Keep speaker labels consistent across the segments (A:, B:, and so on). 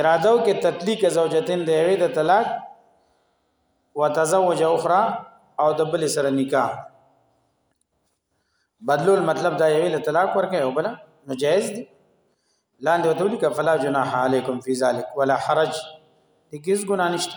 A: ارادو کې تطلیق زوجتین دی وی د طلاق وتزوج اخرى او د بل سره نکاح بدلول مطلب دا یوی له طلاق ورکه او بل نو جائز دی لاندې وته لیک فلا جناح علیکم فی ذلک ولا حرج دګیز ګنا نشته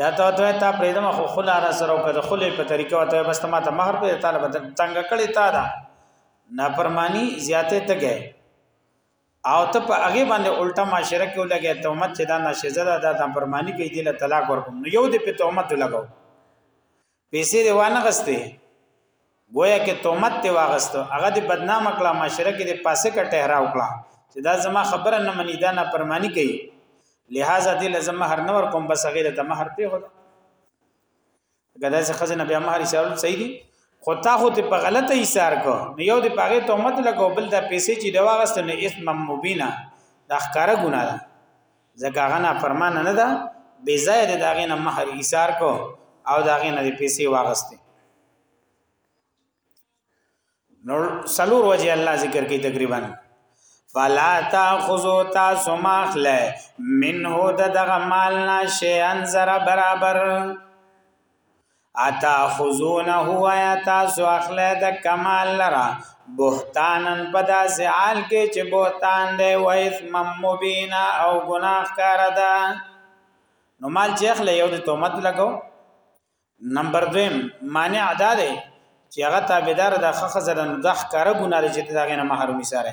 A: یا ته ته تا پریدم خو خلا را سره وکړه خلې په طریقه وته بس ته ما ته مہر په طالب تنگ کړي تا دا نافرمانی زیاته تګه او ته په هغه باندې الټا معاشره کې ولګې تهمت چې دا ناشزه ده دا نافرمانی کوي دله طلاق ورکوم نو یو دې په تهمت لګاو پیسې دی وانه غسته گویا کې تومت ته واغسته هغه د بدنام کړه معاشره کې د پاسه کا ټهرا وکړه چې دا زما خبره نه منی دا نه پرمانی کوي لہذا دې لازم مہر نور کوم بس غیر ته مہر پیغو غدا څه خزنه بیا مہر شاول صحیح دي خو تا خو ته په غلطه ایثار کو نو یو د پاغه تومت لګو بل د پیسې چې دا واغسته نه اسم مبینا دا ښکارا ګناه ده ځکه هغه نه فرمانه نه ده بې ځای د داغې نه مہر ایثار کو او داغې نه پیسې واغسته نو سلور وجه الله ذکر کوي تقریبا فلا تاخذوا تاسو ماخله منه د دغه مال نشه انزر برابر اتا خذونه وایا تاسو اخله د کمال لرا بهتانن پدا زعال کې چې بهتان دی و اسم مبینا او گناہ کار ده نو مال چې اخله یو د تومت لګو نمبر 2 مانع ده دی چې هغه تابعدار د خخ زرن دخ کار ګناه چې دا غنه محرومي سره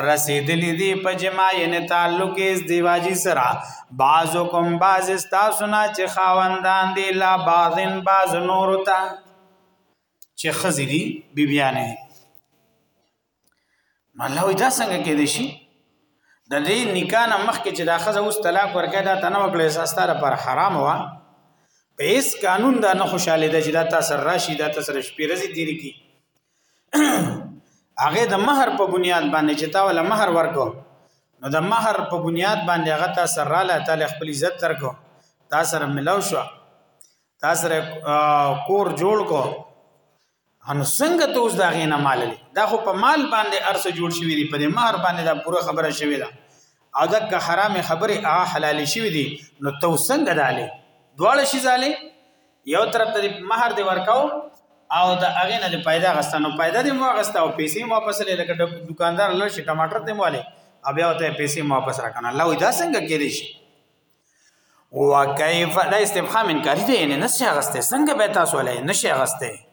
A: رسیدلی دی په جما یعنی تعلق از دیواجی سرا بعضو کم بعض استاسونا چه خاوندان دی لا بعضن بعض نورو تا چه خزی دی بی بیانی دی نو الله وی دا سنگه که دیشی د دې نکانه مخکې چې دا خزه اوس طلاق ورکړه دا تنه وکړه ساستاره پر حرام وا په هیڅ قانون دا نه خوشاله ده چې دا تاسو راشي دا تاسو شپې ورځې تیر کی هغه د مہر په بنیاد باندې چې تا ول مہر ورکو نو د مہر په بنیاد باندې هغه تا سره رااله تعالی خپل عزت درکو تا سره ملاو شو تا سره کور جوړ کو ان څنګه ته اوس دا غینه مال لې دا خو په مال باندې ارس جوړ شوی دی په مہر باندې دا پوره خبره شوی ده او دک حرام خبره ا حلال شوی دی نو تو څنګه دالې دواړه شي زالې یو طرف ته مہر دی ورکاو او د هغه نه پیدا غستنو پیدا دی مو غستا او پیسې مو واپس لې لکه دکاندار لر شي ټماټر ته مواله او بیا ته پیسې مو واپس راکنه الله دا څنګه کېدې شي وکيف دا استفهام انکاری دی نه نشي غسته څنګه به تاسو ولې نشي غسته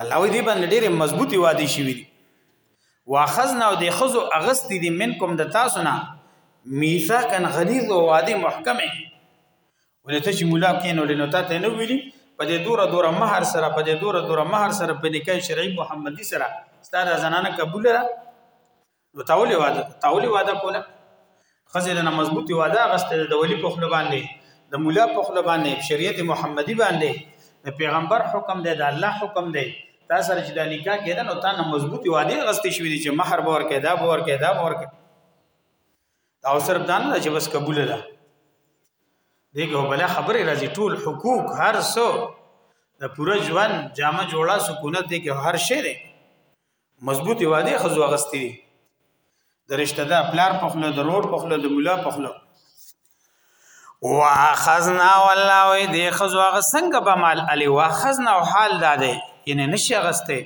A: الله وی دی باندې ډېر مضبوطی وادي شوی دي واخذنا او د خزو اغست دي منکم د تاسو نه میثاقا غلیظ او وادي محکمه ولته چې مولا کینو لنو تا ته نو ویلي په دې دوره دوره مہر سره په دې دوره دوره مہر سره په نکاح شرعي محمدي سره ستاره زنانه قبول را نو تاولې واده تاولې واده کوله خزه نه مضبوطی واده غسته د ولی په خپل باندې د مولا په خپل باندې شریعت محمدي باندې د پیغمبر حکم دی د الله حکم دی تا سره چې د نکاح کېده نو تا نه مضبوطی واده غسته شوې دي چې مہر باور کې دا باور کې دا باور کې او صرف دا نه چې بس قبول ده دغه بل خبره راځي ټول حقوق هر څو د پوره ژوند جامه جوړه سکونت دي کې هر شی دی مضبوطی وادي خزو غستی د رشتہ دار پلار په خله د روړ په خله د مولا په خله واخذنا والله وی دی خزو هغه څنګه به مال علی واخذنا او حال داده یعنی نشي غسته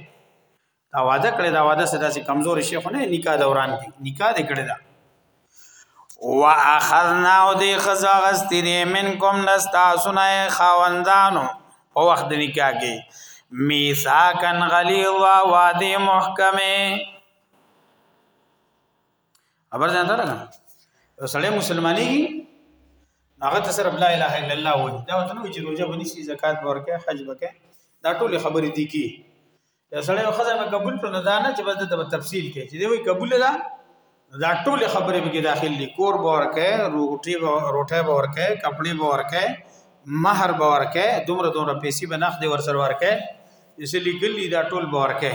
A: دا واده کړی دا واده سدا سي کمزور شي خو نه نکاح دوران کې نکاح دې کړی دا واخذنا او دی خزا غستنی منکم نستا سنای خاوندانو په وخت نکاح کې میثاقن غلیظا وادی محکمه خبر ځان ته راغله سړی مسلمانۍ هغه ته صرف لا اله الا الله وایي دا وته نو چې روزه ونیسي زکات ورکړي حج وکړي دا ټول خبرې دي کی یو سړی یو خزه قبول کړ نه دا نه چې بس د تفصیل کې چې دی وی قبول ده دا ټول خبرې به کې داخل دي کور به ورکه روټي به روټه به ورکه کپڑے به ورکه مہر به ورکه دومره دومره پیسې به نخ دی ور سره ورکه یسې لګلی دا ټول به ورکه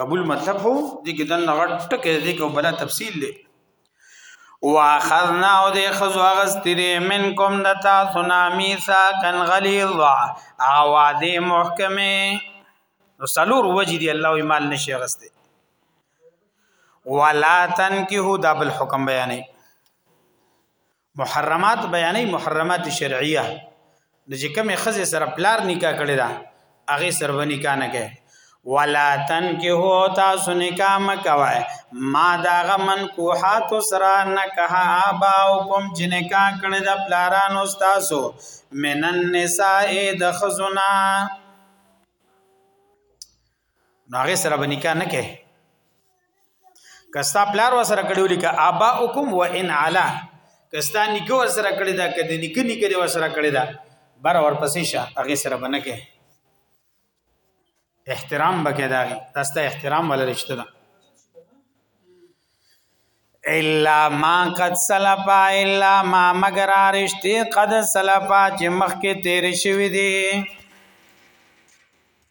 A: قبول مطلب هو دې کې دنه غټ ټکه دې کو بلا تفصیل دی واخذنا او د خزو غستری منکم د تاسو نامی ساکن غلیظ اواده محکمه نو سلور وجه دی الله مال نشي غسته ولا تنکحو دبل حکم بیانې محرمات بیانې محرمات شرعیه د چې کومې خزې سره پلار نکاح کړی دا هغه سره به نکاح نه کوي ولا تن کې هو تاسو نکاح مکوای ما دا غمن کوحات سره نه کها ابا او کوم چې نکاح کړی دا پلارانو تاسو منن نساء د خزونه نو هغه سره به نکاح نه کوي کستا پلار و سره کړیو لیکه اباؤکم و ان علا کستا نکو و سره کړی دا کدی نک نک دی و سره کړی دا بر اور پسې شه هغه سره به نه کوي احترام بکې دا تاسو ته احترام ولا رشتہ ده الا ما قد سلفا الا ما مگر رشتي قد سلفا چې مخکې تیر شوی دی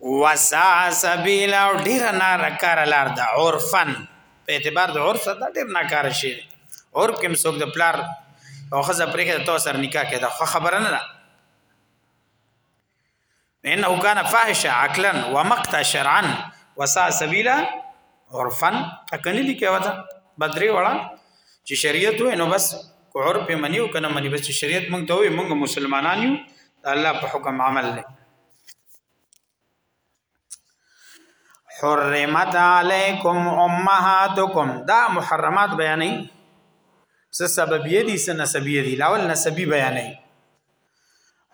A: وسا سبیل او ډیر نارکار لار دا عرفن په اعتبار د عرف دا ډیر ناکار شي عرف کوم څوک د پلار او خزه پرې کې تو سر نکاح کې دا خبره نه ده انه کان فاحشه عقلا ومقت شرعا وسا سبیلا عرفن تکنی لیکه ودا بدری وړه چې شریعت وې نو بس کور په منیو کنه منی بس چې شریعت مونږ ته وې مونږ مسلمانان یو الله په حکم عمل نه حرمت علیکم امهاتکم دا محرمات بیانې څه سبب یې دي څه نسب یې دي لاول نسبی بیانې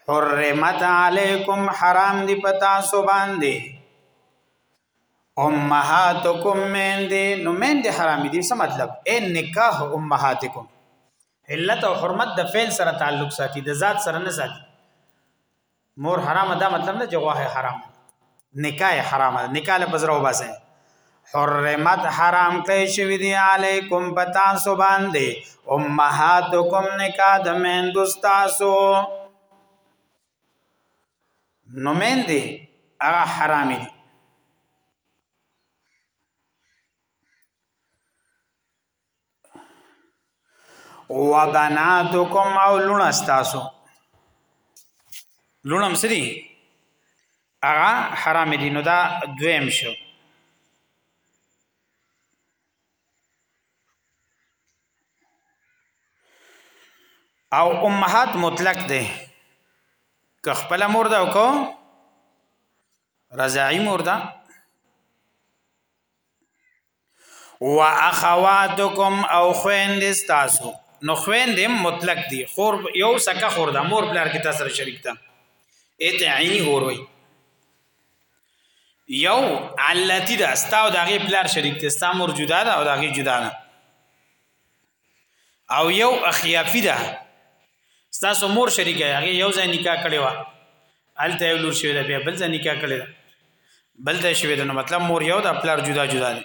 A: حرمت علیکم حرام دی پتا سو باندې امهاتکم میندې نو میندې حرام دي څه مطلب اے نکاح امهاتکم علت او حرمت د فعل سره تعلق ساتي د ذات سره نه ساتي مور حرام دا مطلب نه جواه حرام نکاح حرام نکاح له بزره وباسه حرمت حرام کړی شوی دی علیکم پتا سو باندې امهاتکم نکاح د میندو تاسو نو مین دی هغه حرام دي وبناتکم او لونه استاسو لونم سری هغه حرام دي نو دا دویم شو او امهات مطلق دی که خپل مور دا او کو رضاعی مور دا و اخواتکم او خويند استاسو نو خويند هم مطلق دي خور یو سکه خور د مور بلار کې تاسو شریک ده اته عینی هوروي یو علتی دا ستا او داغه پلار شریک ته ستا مور جدا ده او داغه جدا ده او یو اخیافی ده ستا سو مور شریک هغه یو ځای نکاح کړي وا الته یو لور شوی ده بیا بل ځای نکاح کړي ده بل ځای شوی ده نو مطلب مور یو ده پلار جدا جدا دي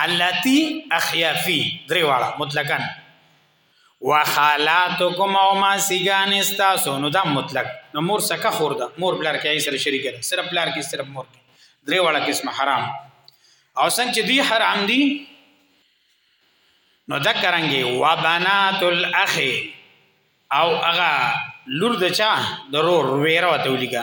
A: علتی اخیافی درې واړه مطلقاً وخالاتکم او ما سیګان استاسو نو دا مطلق نو مور سکه خور ده مور بلار کې سره شریک ده صرف بلار کې صرف مور کې درې واړه قسم حرام او څنګه چې دی حرام دي نو دا کرانګي وبنات الاخ او هغه لور د چا ضرور ویره وته ولیکا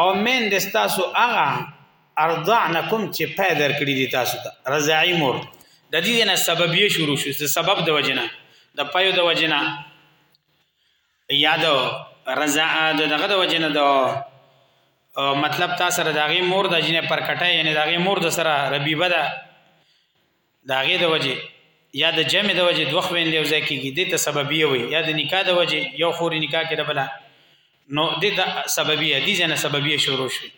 A: او مین د تاسو هغه ارضعنکم چې پای درکړي دي تاسو ته رضاعي مور د دې نه سبب یې شروع شو د سبب د وجنه د پایو د وجنه یادو رضا دغه د وجنه د مطلب تاسو سره دغه مور د جنې پر کټه یعنی دغه مور د سره ربیبه ده دا غي د وجه یا د جمع د وجه دوه خويندې یو ځای کیږي د ته سببیه وي یا د نکاح د وجه یو خوري نکاح کې دبلا نو د ته سببیه دي جن سببیه شروع شي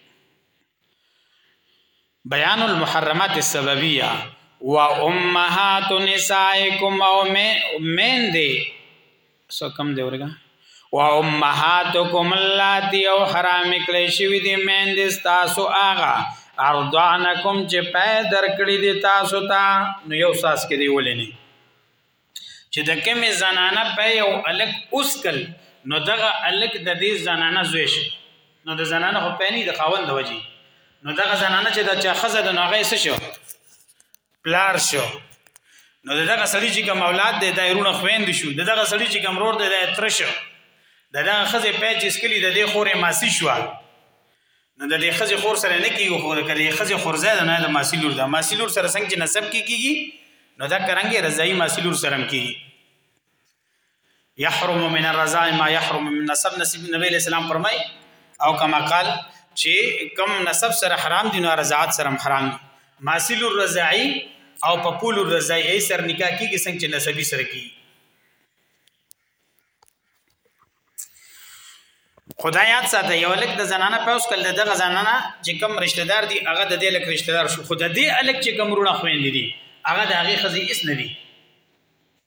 A: بیان المحرمات السببیه و امهات نسائکم او مین دی سو کم دی ورګه و امهاتکم اللاتی او حرام کړی شوی دی مین دی تاسو آغا ارضانکم چې پای درکړی دی تاسو ته نو یو ساس کې دی ولینی چې د کمی زنانه پای او الک اوسکل نو دغه الک د دې زنانه زوی شي نو د زنانه خو پای نه د خاوند وجي نو دغه زنانه چې د چا خزه د نوغه سه شو پلار شو نو دغه سړی چې کوم اولاد دی دایرونه خويند شو دغه سړی چې کوم رور دی د تر شو دغه خزه پیچ اسکلی د دې خورې ماسی شو نو د دې خزه خور سره نه کیږي خو کله خزه خور زید نه د ماسی لور د ماسی لور سره څنګه چې نسب کیږي نو دا کرانګي رضای ماسی لور سره کیږي يحرم من الرضاع ما يحرم من نسب نسب نبی علیہ السلام فرمای او کما قال چې کم نسب سره حرام دي نو رضاعت سره حرام دي ماسل الرضاعي او پپول الرضاعي ای سر نکاح کیږي څنګه چې نسبی سره کی خدای یاد ساته یو لک د زنانه پوس کله دغه زنانه چې کم رشتہ دار دي هغه د دې لک رشتہ دار شو خدای دې الک چې کم رونه خويندې دي هغه د هغه خزي اس نه دي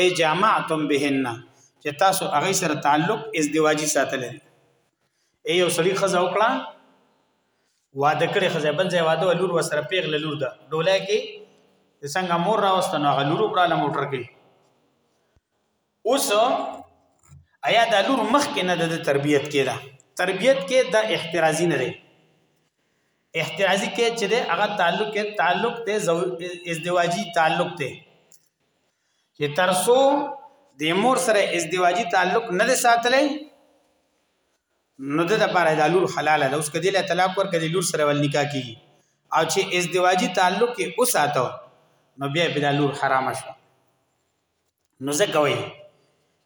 A: ای جامعتم بهن چې تاسو هغه سره تعلق ازدواجی ساتل دي ای یو سړی خزه وکړه واده کړي خزه بل ځای واده ولور وسره پیغله لور ده ډولای کې څنګه مور راوسته نو غلور پر عالم موټر کې اوس آیا د لور مخ کې نه د تربيت کې ده تربيت کې د احترازي نه ده احترازي کې چې ده هغه تعلق کې تعلق ته ازدواجی تعلق ته چې ترسو د مور سره ازدواجی تعلق نه ساتلې نو د لپاره د لور حلال ده اوس کدی له طلاق ور کدی لور سره ول نکاح کیږي او چې ازدواجی تعلق کې اوساتو نو بیا په د لور حرام شو نو ځکه وایي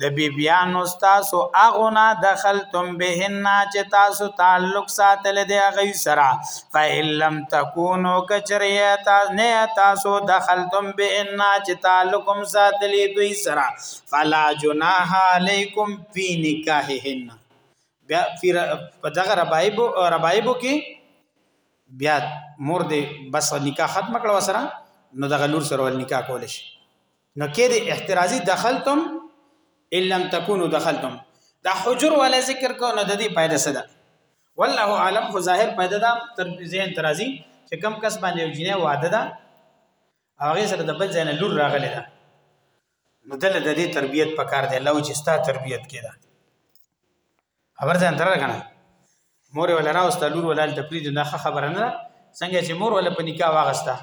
A: د بیبیانو ستاسو اغونا دخلتم بهن چې تاسو تعلق ساتل دی غي سره فإن لم تكونوا کچریه تاسو نه تاسو دخلتم بهن چې تعلقم ساتل دوی سره فلا جناح علیکم فی نکاحهن بیا فیر په دغه ربایب ربایب کې بیا مور دې بس نکاح ختم کړو سره نو دغه لور سره نکاح کول شي نو کې دې احترازي دخلتم ان لم تكونوا دخلتم دا حجر ولا ذکر کو نو د دې پیدا سره والله عالم خو ظاهر پیدا دا تر ذهن ترازی چې کم کس باندې یو جنې واده ده هغه سره د بل ځای نه لور راغلی ده نو دله د دې تربیت پکار دی الله چې ستا تربیت کړي خبر ځان تر کنه مور ولا راوسته لور ولا د پریدو نه خبره نه څنګه چې مور ولا په نکاح واغسته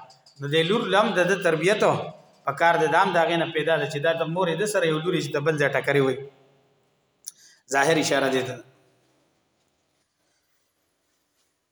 A: نو د لور لم د تربیت په کار د دام داغه نه پیدا چې دا د مور د سره یو لوري چې د بل ځای ټکرې وي ظاهر اشاره دي ته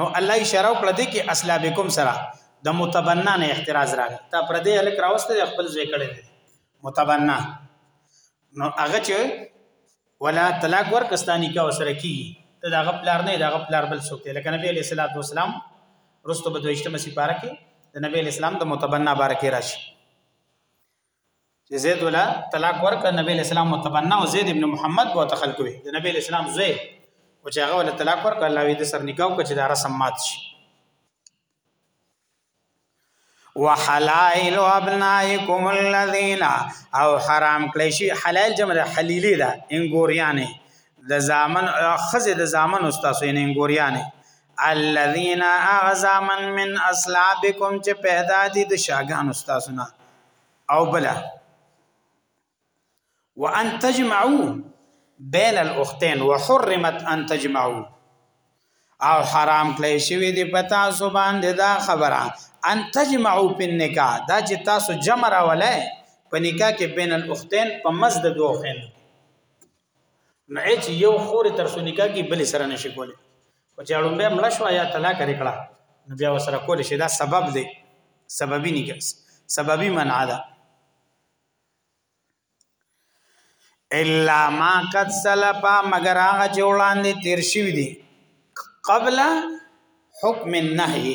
A: نو الله اشاره وکړه دې کې اسلابکم سره د متبنا نه اعتراض راغی تا پر دې الک راوسته د خپل ځای کړي دي متبنا نو هغه چې ولا طلاق ورکستانی کا وسره کی ته دا غپلار نه دا غپلار بل څوک دی لکه نبی علیہ الصلوۃ والسلام رستو بدويشتمه سي پارکه د نبی اسلام د متبنا بارکه راشي چې زید ولا طلاق ورک نبی اسلام متبنا او زید ابن محمد بو تخلق وي د نبی اسلام زوی او چې هغه ولا طلاق ورک الله وی د سر نکاح کو چې دا رسم مات شي وحلائل ابنائکم الذین او حرام کړی شي حلال جمع حلیلی ده انګوریانه د زامن خزه د زامن استاسو انګوریانه الذين اغزامن من اصلابكم چې پیدا دي د شاګانو تاسو نه او بلا وان تجمعوا بين الاختين وحرمت ان تجمعوا او حرام کړی شوی دی پتا سو باندې دا خبره ان تجمعوا په نکاح دا چې تاسو جمع راولای په نکاح کې بین الاختین په مزد دوه خین نعی چې یو خور تر سو نکاح کې بل سره نشي کولی او چې اړم به مړ شو یا طلاق لري کړه نو بیا وسره کول شي دا سبب دی سببي نکاح سببي منع ده الا ما قد سلفا مگر هغه چې وړاندې تیر شوی دی قبل حکم النهي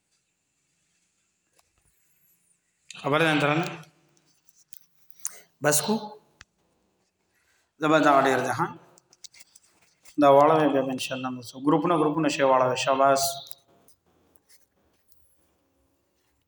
A: خبر ده درنه بس کو زبا دا ډیر ده ها دا واړه به ان شاء الله مو سو ګروپونه ګروپونه شی واړه شاباس